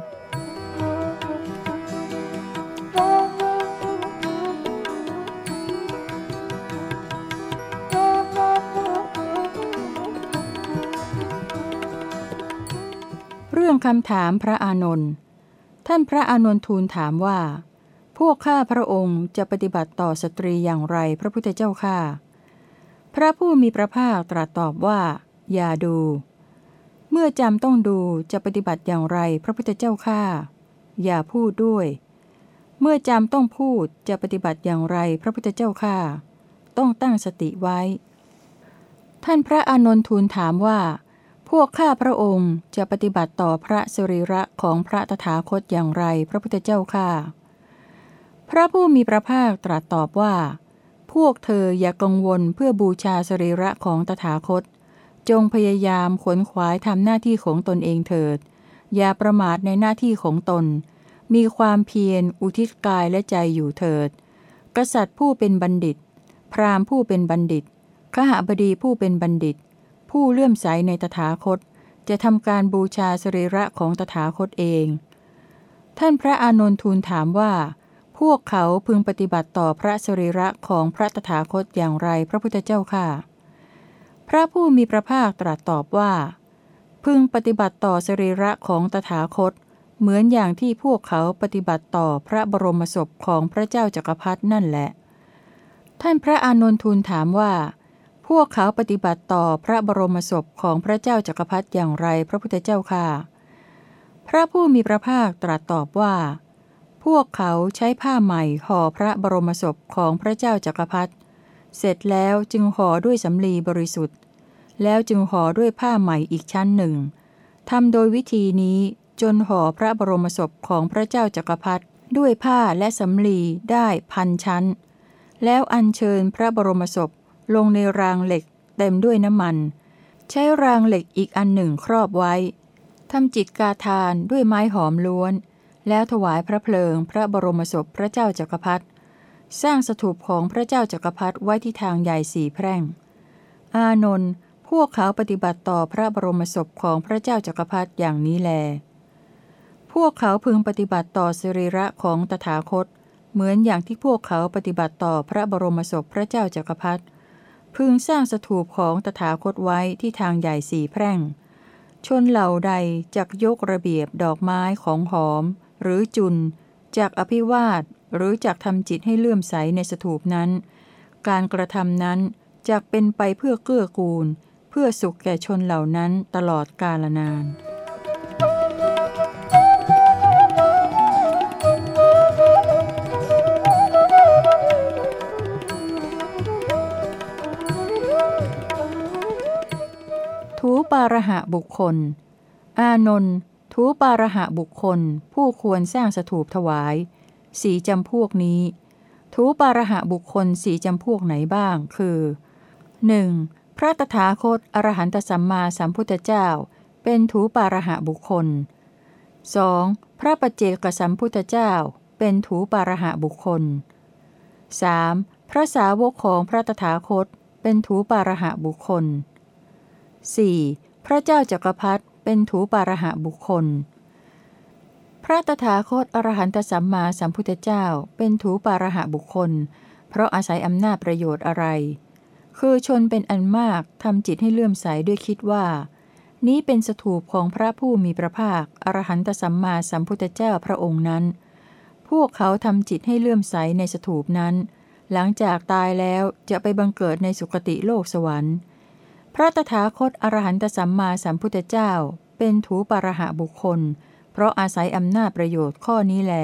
เรื่องคำถามพระอานนท์ ท่านพระอานนท์ทูลถามว่า พวกข้าพระองค์จะปฏิบัติต่อสตรีอย่างไรพระพุทธเจ้าข้า พระผู้มีพระภาคตรัสตอบว่า อย่าดู เมื่อจำต้องดูจะปฏิบัติอย่างไรพระพุทธเจ้าข้าอย่าพูดด้วย เมื่อจำต้องพูดจะปฏิบัติอย่างไรพระพุทธเจ้าข้าต้องตั้งสติไว้ ท่านพระอานนทูลถามว่า พวกข้าพระองค์จะปฏิบัติต่อพระสรีระของพระตถาคตอย่างไรพระพุทธเจ้าข้าพระผู้มีพระภาคตรัสตอบว่า พวกเธออย่ากังวลเพื่อบูชาสรีระของตถาคต จงพยายามขวนขวายทำหน้าที่ของตนเองเถิด อย่าประมาทในหน้าที่ของตน มีความเพียรอุทิศกายและใจอยู่เถิด กษัตริย์ผู้เป็นบัณฑิต พราหมณ์ผู้เป็นบัณฑิตขหบดีผู้เป็นบัณฑิต ผู้เลื่อมใสในตถาคต จะทำการบูชาสรีระของตถาคตเอง ท่านพระอานนทูลถามว่า พวกเขาพึงปฏิบัติต่อพระสรีระของพระตถาคตอย่างไรพระพุทธเจ้าค่ะ พระผู้มีพระภาคตรัสตอบว่า พึงปฏิบัติต่อสรีระของตถาคต เหมือนอย่างที่พวกเขาปฏิบัติต่อพระบรมศพของพระเจ้าจักรพรรดินั่นแหละ ท่านพระอานนทูลถามว่า พวกเขาปฏิบัติต่อพระบรมศพของพระเจ้าจักรพรรดิอย่างไรพระพุทธเจ้าค่ะ พระผู้มีพระภาคตรัสตอบว่า พวกเขาใช้ผ้าใหม่ห่อพระบรมศพของพระเจ้าจักรพรรดิเสร็จแล้วจึงห่อด้วยสำลีบริสุทธิ์ แล้วจึงห่อด้วยผ้าใหม่อีกชั้นหนึ่งทำโดยวิธีนี้จนห่อพระบรมศพของพระเจ้าจักรพรรดิด้วยผ้าและสำลีได้พันชั้น แล้วอัญเชิญพระบรมศพลงในรางเหล็กเต็มด้วยน้ำมัน ใช้รางเหล็กอีกอันหนึ่งครอบไว้ทำจิตกาทานด้วยไม้หอมล้วน แล้วถวายพระเพลิงพระบรมศพพระเจ้าจักรพรรดิสร้างสถูปของพระเจ้าจักรพรรดิไว้ที่ทางใหญ่สี่แพร่ง อานนท์ พวกเขาปฏิบัติต่อพระบรมศพของพระเจ้าจักรพรรดิอย่างนี้แล พวกเขาพึงปฏิบัติต่อสรีระของตถาคต เหมือนอย่างที่พวกเขาปฏิบัติต่อพระบรมศพพระเจ้าจักรพรรดิ พึงสร้างสถูปของตถาคตไว้ที่ทางใหญ่สีแพร่ง ชนเหล่าใดจักยกระเบียบดอกไม้ของหอม หรือจุนจากอภิวาทหรือจากทำจิตให้เลื่อมใสในสถูปนั้น การกระทำนั้นจักเป็นไปเพื่อเกื้อกูล เพื่อสุขแก่ชนเหล่านั้นตลอดกาลนานถูปาระหะบุคคล อานนท์ถูปาระหะบุคคล ผู้ควรสร้างสถูปถวาย สีจำพวกนี้ถูปาระหะบุคคลสีจำพวกไหนบ้าง คือ 1. พระตถาคตอรหันตสัมมาสัมพุทธเจ้า เป็นถูปาระหะบุคคล 2. พระปเจกสัมพุทธเจ้า เป็นถูปาระหะบุคคล 3. พระสาวกของพระตถาคต เป็นถูปาระหะบุคคล 4. พระเจ้าจักรพรรดิเป็นถูปาระหะบุคคล พระตถาคตอรหันตสัมมาสัมพุทธเจ้า เป็นถูปาระหะบุคคล เพราะอาศัยอำนาจประโยชน์อะไร คือชนเป็นอันมากทำจิตให้เลื่อมใสด้วยคิดว่า นี้เป็นสถูปของพระผู้มีพระภาค อรหันตสัมมาสัมพุทธเจ้าพระองค์นั้น พวกเขาทำจิตให้เลื่อมใสในสถูปนั้น หลังจากตายแล้วจะไปบังเกิดในสุคติโลกสวรรค์ พระตถาคตอรหันตสัมมาสัมพุทธเจ้า เป็นถูปารหะบุคคล เพราะอาศัยอำนาจประโยชน์ข้อนี้แล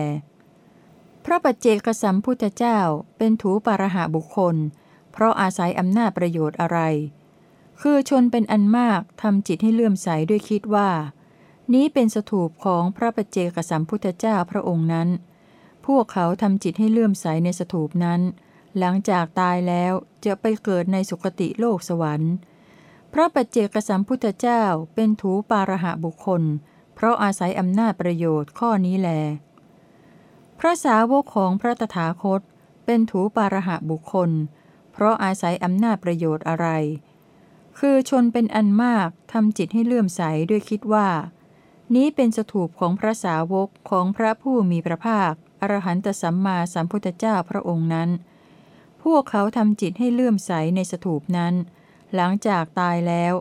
พระปัจเจกสัมพุทธเจ้า เป็นถูปารหะบุคคล เพราะอาศัยอำนาจประโยชน์อะไร คือชนเป็นอันมากทำจิตให้เลื่อมใสด้วยคิดว่า นี้เป็นสถูปของพระปเจกสัมพุทธเจ้าพระองค์นั้น พวกเขาทำจิตให้เลื่อมใสในสถูปนั้น หลังจากตายแล้วจะไปเกิดในสุคติโลกสวรรค์ พระปเจกสัมพุทธเจ้าเป็นถูปาระหะบุคคล เพราะอาศัยอำนาจประโยชน์ข้อนี้แล พระสาวกของพระตถาคตเป็นถูปาระหะบุคคล เพราะอาศัยอำนาจประโยชน์อะไร คือชนเป็นอันมากทำจิตให้เลื่อมใสด้วยคิดว่า นี้เป็นสถูปของพระสาวกของพระผู้มีพระภาค อรหันตสัมมาสัมพุทธเจ้าพระองค์นั้น พวกเขาทำจิตให้เลื่อมใสในสถูปนั้น หลังจากตายแล้ว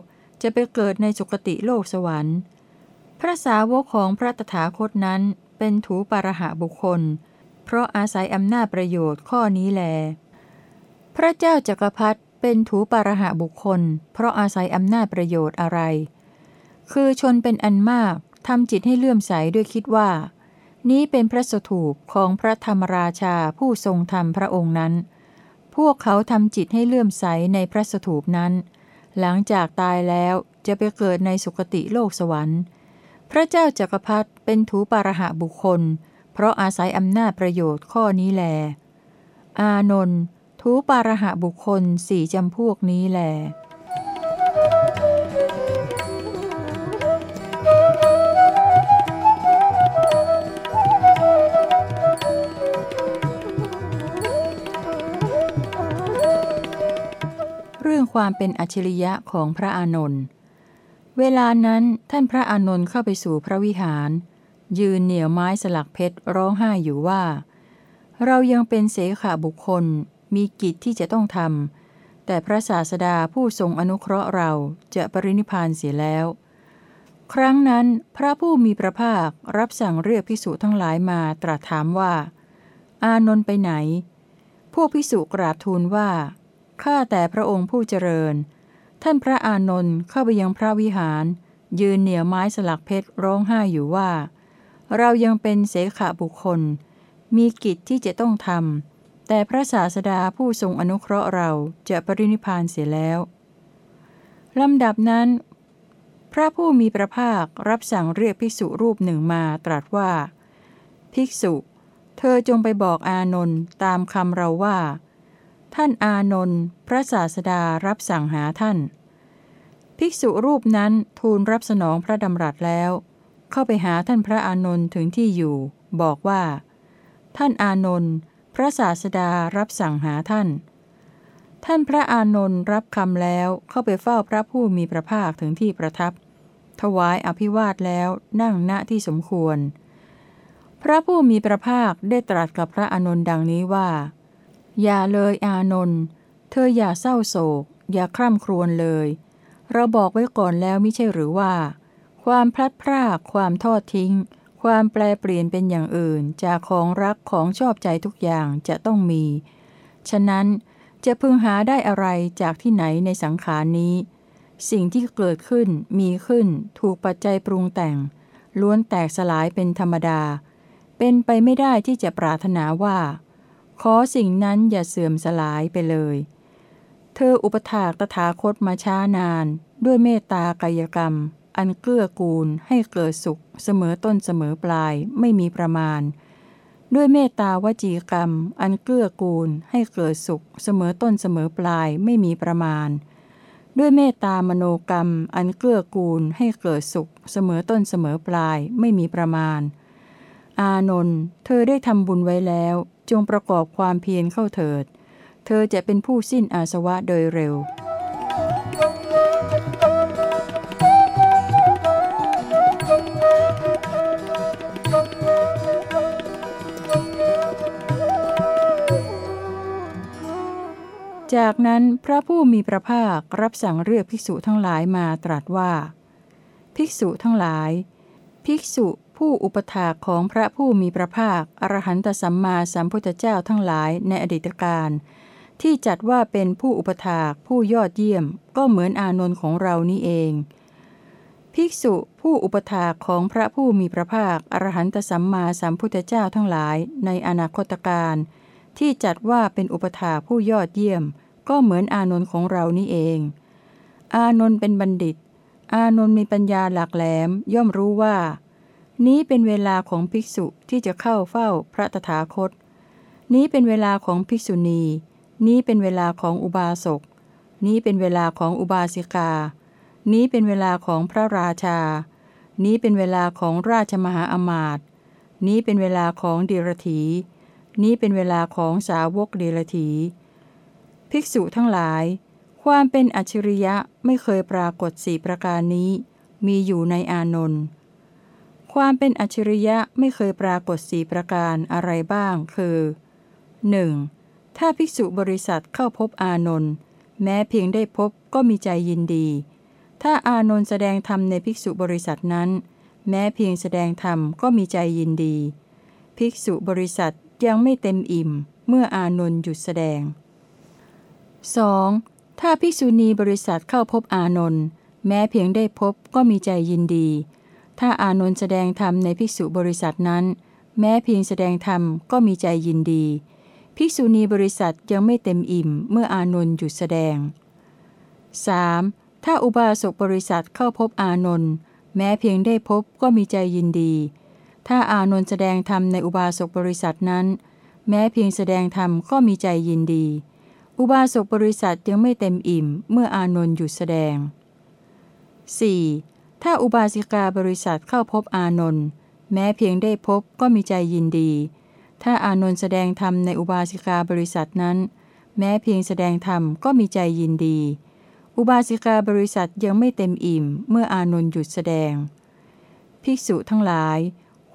จะไปเกิดในสุคติโลกสวรรค์ พระสาวกของพระตถาคตนั้นเป็นถูปารหะบุคคล เพราะอาศัยอำนาจประโยชน์ข้อนี้แล พระเจ้าจักรพรรดิเป็นถูปารหะบุคคล เพราะอาศัยอำนาจประโยชน์อะไร คือชนเป็นอันมากทำจิตให้เลื่อมใสด้วยคิดว่า นี้เป็นพระสถูปของพระธรรมราชาผู้ทรงธรรมพระองค์นั้น พวกเขาทำจิตให้เลื่อมใสในพระสถูปนั้น หลังจากตายแล้วจะไปเกิดในสุคติโลกสวรรค์ พระเจ้าจักรพรรดิเป็นถูปารหะบุคคล เพราะอาศัยอำนาจประโยชน์ข้อนี้แล อานนท์ ถูปารหะบุคคลสี่จำพวกนี้แหลรื่องความเป็นอัจฉริยะของพระอานนท์เวลานั้นท่านพระอานนท์เข้าไปสู่พระวิหาร ยืนเหนี่ยวไม้สลักเพชรร้องไห้อยู่ว่า เรายังเป็นเสขาบุคคล มีกิจที่จะต้องทำแต่พระศาสดาผู้ทรงอนุเคราะห์เราจะปรินิพานเสียแล้ว ครั้งนั้นพระผู้มีพระภาครับสั่งเรียกพิสุทั้งหลายมาตรัสถามว่า อานนท์ไปไหน พวกพิสุกราบทูลว่าข้าแต่พระองค์ผู้เจริญ ท่านพระอานนท์เข้าไปยังพระวิหาร ยืนเหนี่ยวไม้สลักเพชรร้องไห้อยู่ว่า เรายังเป็นเสขบุคคล มีกิจที่จะต้องทำ แต่พระศาสดาผู้ทรงอนุเคราะห์เราจะปรินิพานเสียแล้ว ลำดับนั้น พระผู้มีพระภาครับสั่งเรียกภิกษุรูปหนึ่งมาตรัสว่า ภิกษุ เธอจงไปบอกอานนท์ตามคำเราว่า ท่านอานนท์พระศาสดารับสั่งหาท่าน ภิกษุรูปนั้นทูลรับสนองพระดำรัสแล้ว เข้าไปหาท่านพระอานนท์ถึงที่อยู่ บอกว่า ท่านอานนท์ พระศาสดารับสั่งหาท่าน ท่านพระอานนท์รับคำแล้วเข้าไปเฝ้าพระผู้มีพระภาคถึงที่ประทับ ถวายอภิวาทแล้วนั่งณที่สมควร พระผู้มีพระภาคได้ตรัสกับพระอานนท์ดังนี้ว่า อย่าเลยอานนท์เธออย่าเศร้าโศก อย่าคร่ำครวญเลย เราบอกไว้ก่อนแล้วไม่ใช่หรือว่า ความพลัดพรากความทอดทิ้ง ความแปลเปลี่ยนเป็นอย่างอื่นจากของรักของชอบใจทุกอย่างจะต้องมี ฉะนั้นจะพึงหาได้อะไรจากที่ไหนในสังขารนี้ สิ่งที่เกิดขึ้นมีขึ้น ถูกปัจจัยปรุงแต่ง ล้วนแตกสลายเป็นธรรมดา เป็นไปไม่ได้ที่จะปรารถนาว่า ขอสิ่งนั้นอย่าเสื่อมสลายไปเลย เธออุปถากตถาคตมาช้านาน ด้วยเมตตากายกรรม อันเกื้อกูลให้เกิดสุข เสมอต้นเสมอปลายไม่มีประมาณ ด้วยเมตตาวจีกรรม อันเกื้อกูลให้เกิดสุข เสมอต้นเสมอปลายไม่มีประมาณ ด้วยเมตตามโนกรรม อันเกื้อกูลให้เกิดสุข เสมอต้นเสมอปลายไม่มีประมาณ อานนท์เธอได้ทำบุญไว้แล้ว จงประกอบความเพียรเข้าเถิด เธอจะเป็นผู้สิ้นอาสวะโดยเร็ว จากนั้นพระผู้มีพระภาครับสั่งเรียกภิกษุทั้งหลายมาตรัสว่า ภิกษุทั้งหลาย ภิกษุผู้อุปถากของพระผู้มีพระภาคอรหันตสัมมาสัมพุทธเจ้าทั้งหลายในอดีตการที่จัดว่าเป็นผู้อุปถากผู้ยอดเยี่ยมก็เหมือนอานนท์ของเรานี่เอง ภิกษุผู้อุปถากของพระผู้มีพระภาคอรหันตสัมมาสัมพุทธเจ้าทั้งหลายในอนาคตการ ที่จัดว่าเป็นอุปถาผู้ยอดเยี่ยม ก็เหมือนอานนท์ของเรานี่เอง อานนท์เป็นบัณฑิต อานนท์มีปัญญาหลักแหลมย่อมรู้ว่า นี้เป็นเวลาของภิกษุที่จะเข้าเฝ้าพระตถาคต นี้เป็นเวลาของภิกษุณี นี้เป็นเวลาของอุบาสก นี้เป็นเวลาของอุบาสิกา นี้เป็นเวลาของพระราชา นี้เป็นเวลาของราชมหาอมาตย์นี้เป็นเวลาของเดรถี นี้เป็นเวลาของสาวกเดรถี ภิกษุทั้งหลาย ความเป็นอัจฉริยะไม่เคยปรากฏสี่ประการนี้ มีอยู่ในอานนท์ความเป็นอัจฉริยะไม่เคยปรากฏสี่ประการอะไรบ้าง คือ 1. ถ้าภิกษุบริษัทเข้าพบอานนท์แม้เพียงได้พบก็มีใจยินดี ถ้าอานนท์แสดงธรรมในภิกษุบริษัทนั้น แม้เพียงแสดงธรรมก็มีใจยินดี ภิกษุบริษัท ยังไม่เต็มอิ่ม เมื่ออานนท์หยุดแสดง 2. ถ้าภิกษุณีบริษัทเข้าพบอานนท์แม้เพียงได้พบก็มีใจยินดี ถ้าอานนท์แสดงธรรมในภิกษุบริษัทนั้น แม้เพียงแสดงธรรมก็มีใจยินดี ภิกษุณีบริษัทยังไม่เต็มอิ่ม เมื่ออานนท์หยุดแสดง 3. ถ้าอุบาสกบริษัทเข้าพบอานนท์แม้เพียงได้พบก็มีใจยินดี ถ้าอานนท์แสดงธรรมในอุบาสกบริษัทนั้น แม้เพียงแสดงธรรมก็มีใจยินดี อุบาสกบริษัทยังไม่เต็มอิ่ม เมื่ออานนท์หยุดแสดง 4. ถ้าอุบาสิกาบริษัทเข้าพบอานนท์แม้เพียงได้พบก็มีใจยินดี ถ้าอานนท์แสดงธรรมในอุบาสิกาบริษัทนั้น แม้เพียงแสดงธรรมก็มีใจยินดี อุบาสิกาบริษัทยังไม่เต็มอิ่ม เมื่ออานนท์หยุดแสดง ภิกษุทั้งหลาย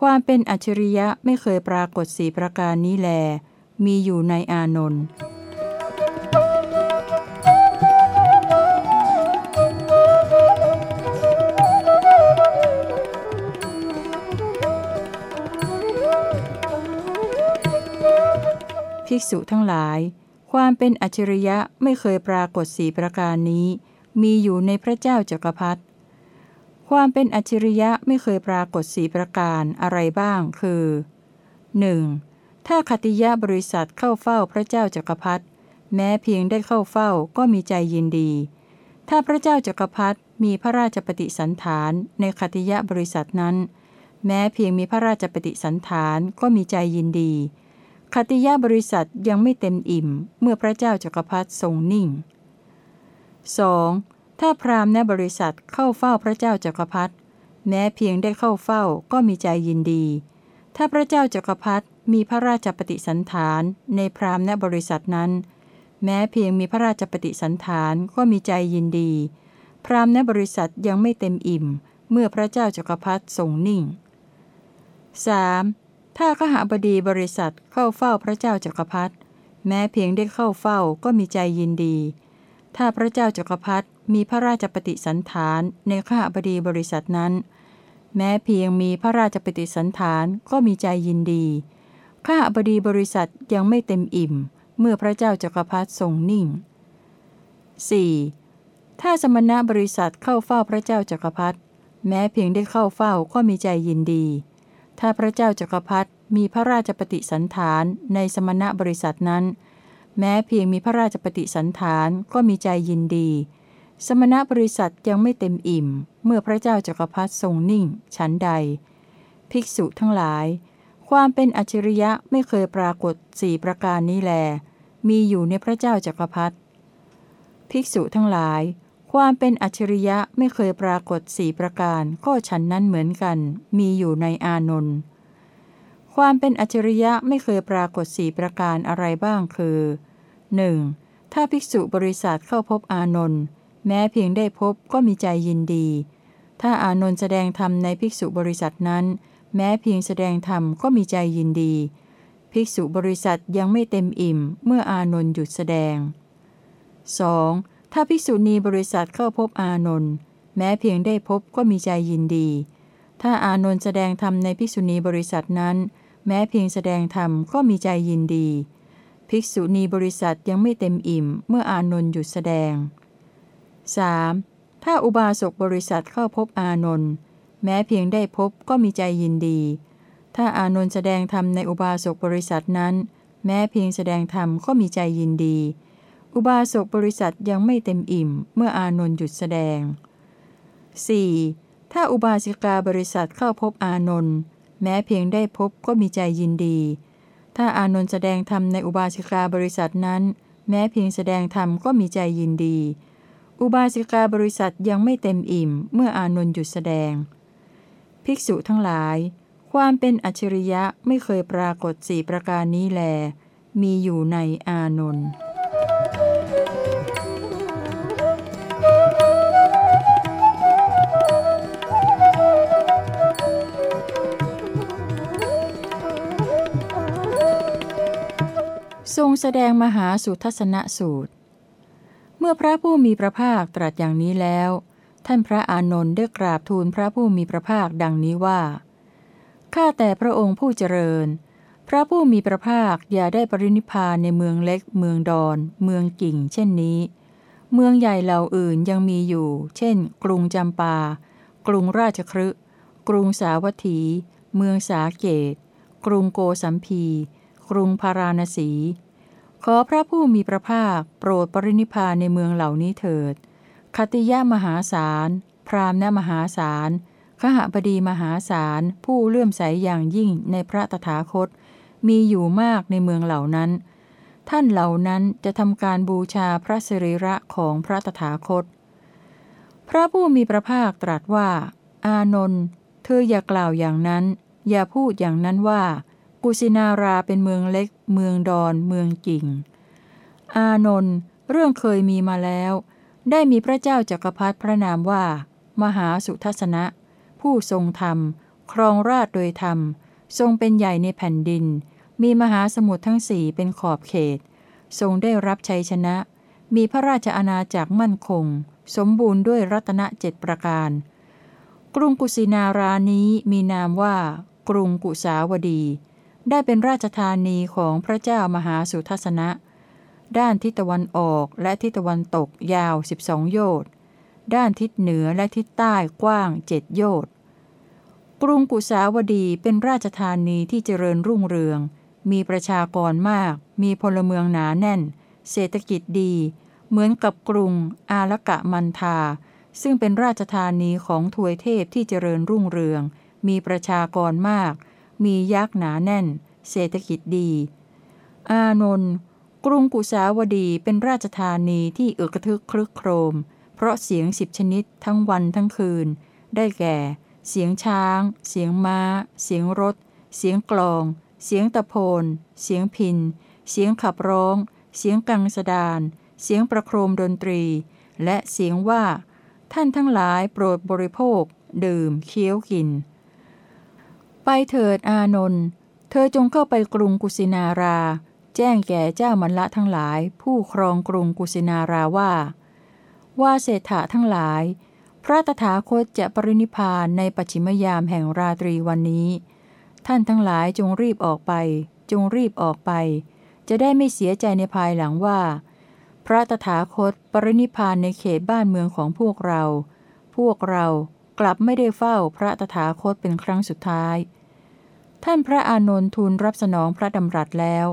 ความเป็นอัจฉริยะไม่เคยปรากฏสีประการนี้แล มีอยู่ในอานนท์ภิกษุทั้งหลาย ความเป็นอัจฉริยะไม่เคยปรากฏสีประการนี้ มีอยู่ในพระเจ้าจักรพรรดิ ความเป็นอัจฉริยะไม่เคยปรากฏสีประการอะไรบ้าง คือ 1. ถ้าคติยะบริษัทเข้าเฝ้าพระเจ้าจักรพรรดิแม้เพียงได้เข้าเฝ้าก็มีใจยินดี ถ้าพระเจ้าจักรพรรดิมีพระราชปฏิสันฐานในคติยะบริษัทนั้น แม้เพียงมีพระราชปฏิสันฐานก็มีใจยินดีคติยะบริษัทยังไม่เต็มอิ่ม เมื่อพระเจ้าจักรพรรดิทรงนิ่ง 2. ถ้าพราหมณ์ในบริษัทเข้าเฝ้าพระเจ้าจักรพรรดิแม้เพียงได้เข้าเฝ้าก็มีใจยินดี ถ้าพระเจ้าจักรพรรดิมีพระราชปฏิสันฐานในพราหมณ์ในบริษัทนั้น แม้เพียงมีพระราชปฏิสันฐานก็มีใจยินดี พราหมณ์ในบริษัทยังไม่เต็มอิ่ม เมื่อพระเจ้าจักรพรรดิทรงนิ่ง 3. ถ้าขหบดีบริษัทเข้าเฝ้าพระเจ้าจักรพรรดิแม้เพียงได้เข้าเฝ้าก็มีใจยินดี ถ้าพระเจ้าจักรพรรดิมีพระราชปฏิสันฐานในขหบดีบริษัทนั้น แม้เพียงมีพระราชปฏิสันฐานก็มีใจยินดี ข้าบดีบริษัทยังไม่เต็มอิ่ม เมื่อพระเจ้าจักรพรรดิทรงนิ่ง 4. ถ้าสมณะบริษัทเข้าเฝ้าพระเจ้าจักรพรรดิแม้เพียงได้เข้าเฝ้าก็มีใจยินดี ถ้าพระเจ้าจักรพรรดิมีพระราชปฏิสันฐานในสมณะบริษัทนั้น แม้เพียงมีพระราชปฏิสันฐานก็มีใจยินดี สมณบริษัทยังไม่เต็มอิ่ม เมื่อพระเจ้าจักรพรรดิทรงนิ่ง ชั้นใด ภิกษุทั้งหลาย ความเป็นอัจฉริยะไม่เคยปรากฏสี่ประการนี้แล มีอยู่ในพระเจ้าจักรพรรดิภิกษุทั้งหลาย ความเป็นอัจฉริยะไม่เคยปรากฏสี่ประการ ก็ฉันนั้นเหมือนกัน มีอยู่ในอานนท์ ความเป็นอัจฉริยะไม่เคยปรากฏสี่ประการอะไรบ้างคือ 1. ถ้าภิกษุบริษัทเข้าพบอานนท์แม้เพียงได้พบก็มีใจยินดี ถ้าอานนท์แสดงธรรมในภิกษุบริษัทนั้น แม้เพียงแสดงธรรมก็มีใจยินดี ภิกษุบริษัทยังไม่เต็มอิ่ม เมื่ออานนท์หยุดแสดง 2. ถ้าภิกษุณีบริษัทเข้าพบอานนท์แม้เพียงได้พบก็มีใจยินดี ถ้าอานนท์แสดงธรรมในภิกษุณีบริษัทนั้น แม้เพียงแสดงธรรมก็มีใจยินดี ภิกษุณีบริษัทยังไม่เต็มอิ่มเมื่ออานนท์หยุดแสดง 3. ถ้าอุบาสกบริษัทเข้าพบอานนท์แม้เพียงได้พบก็มีใจยินดี ถ้าอานนท์แสดงธรรมในอุบาสกบริษัทนั้น แม้เพียงแสดงธรรมก็มีใจยินดี อุบาสกบริษัทยังไม่เต็มอิ่ม เมื่ออานนท์หยุดแสดง 4. ถ้าอุบาสิกาบริษัทเข้าพบอานนท์ แม้เพียงได้พบก็มีใจยินดี ถ้าอานนท์แสดงธรรมในอุบาสิกาบริษัทนั้น แม้เพียงแสดงธรรมก็มีใจยินดี อุบาสิกาบริษัทยังไม่เต็มอิ่ม เมื่ออานนท์หยุดแสดง ภิกษุทั้งหลาย ความเป็นอัจฉริยะไม่เคยปรากฏสี่ประการนี้แล มีอยู่ในอานนท์ ทรงแสดงมหาสุทัศนสูตร เมื่อพระผู้มีพระภาคตรัสอย่างนี้แล้ว ท่านพระอานนท์ได้กราบทูลพระผู้มีพระภาคดังนี้ว่า ข้าแต่พระองค์ผู้เจริญ พระผู้มีพระภาคอย่าได้ปรินิพานในเมืองเล็ก เมืองดอน เมืองกิ่ง เช่นนี้ เมืองใหญ่เหล่าอื่นยังมีอยู่ เช่น กรุงจำปา กรุงราชครึกรุงสาวัตถี เมืองสาเกต กรุงโกสัมพี กรุงพาราณสี ขอพระผู้มีพระภาคโปรดปรินิพานในเมืองเหล่านี้เถิด คติยะมหาศาล พรามณมหาศาล ขหบดีมหาศาล ผู้เลื่อมใสอย่างยิ่งในพระตถาคต มีอยู่มากในเมืองเหล่านั้น ท่านเหล่านั้นจะทำการบูชาพระสิริระของพระตถาคต พระผู้มีพระภาคตรัสว่า อานนท์ เธออย่ากล่าวอย่างนั้น อย่าพูดอย่างนั้นว่า กุสินาราเป็นเมืองเล็ก เมืองดอน เมืองกิ่ง อานนท์เรื่องเคยมีมาแล้ว ได้มีพระเจ้าจักรพรรดิพระนามว่า มหาสุทัศนะ ผู้ทรงธรรม ครองราชโดยธรรม ทรงเป็นใหญ่ในแผ่นดิน มีมหาสมุทรทั้งสี่เป็นขอบเขต ทรงได้รับชัยชนะ มีพระราชอาณาจักรมั่นคง สมบูรณ์ด้วยรัตนเจ็ดประการ กรุงกุสินารานี้มีนามว่า กรุงกุสาวดี ได้เป็นราชธานีของพระเจ้ามหาสุทัศนะ ด้านทิศตะวันออกและทิศตะวันตกยาว 12 โยชน์ ด้านทิศเหนือและทิศใต้กว้างเจ็ดโยชน์ กรุงกุสาวดีเป็นราชธานีที่เจริญรุ่งเรือง มีประชากรมาก มีพลเมืองหนาแน่น เศรษฐกิจดี เหมือนกับกรุง อาลกะมันทา ซึ่งเป็นราชธานีของทวยเทพที่เจริญรุ่งเรือง มีประชากรมาก มียักษ์หนาแน่น เศรษฐกิจดี อานนท์กรุงกุสาวดีเป็นราชธานีที่เอกทึกครึกโครม เพราะเสียงสิบชนิดทั้งวันทั้งคืน ได้แก่ เสียงช้าง เสียงม้า เสียงรถ เสียงกลอง เสียงตะโพน เสียงพิน เสียงขับร้อง เสียงกังสดาน เสียงประโครมดนตรี และเสียงว่า ท่านทั้งหลายโปรดบริโภค ดื่ม เคี้ยวกิน ไปเถิดอานนท์เธอจงเข้าไปกรุงกุสินารา แจ้งแก่เจ้ามันละทั้งหลาย ผู้ครองกรุงกุสินาราว่า ว่าเศรษฐะทั้งหลาย พระตถาคตจะปรินิพานในปัจฉิมยามแห่งราตรีวันนี้ ท่านทั้งหลายจงรีบออกไป จงรีบออกไป จะได้ไม่เสียใจในภายหลังว่า พระตถาคตปรินิพานในเขตบ้านเมืองของพวกเรา พวกเรา กลับไม่ได้เฝ้าพระตถาคตเป็นครั้งสุดท้าย ท่านพระอานนท์ทูลรับสนองพระดำรัสแล้ว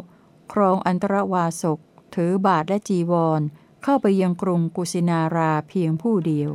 ครองอันตรวาสก ถือบาทและจีวร เข้าไปยังกรุงกุสินาราเพียงผู้เดียว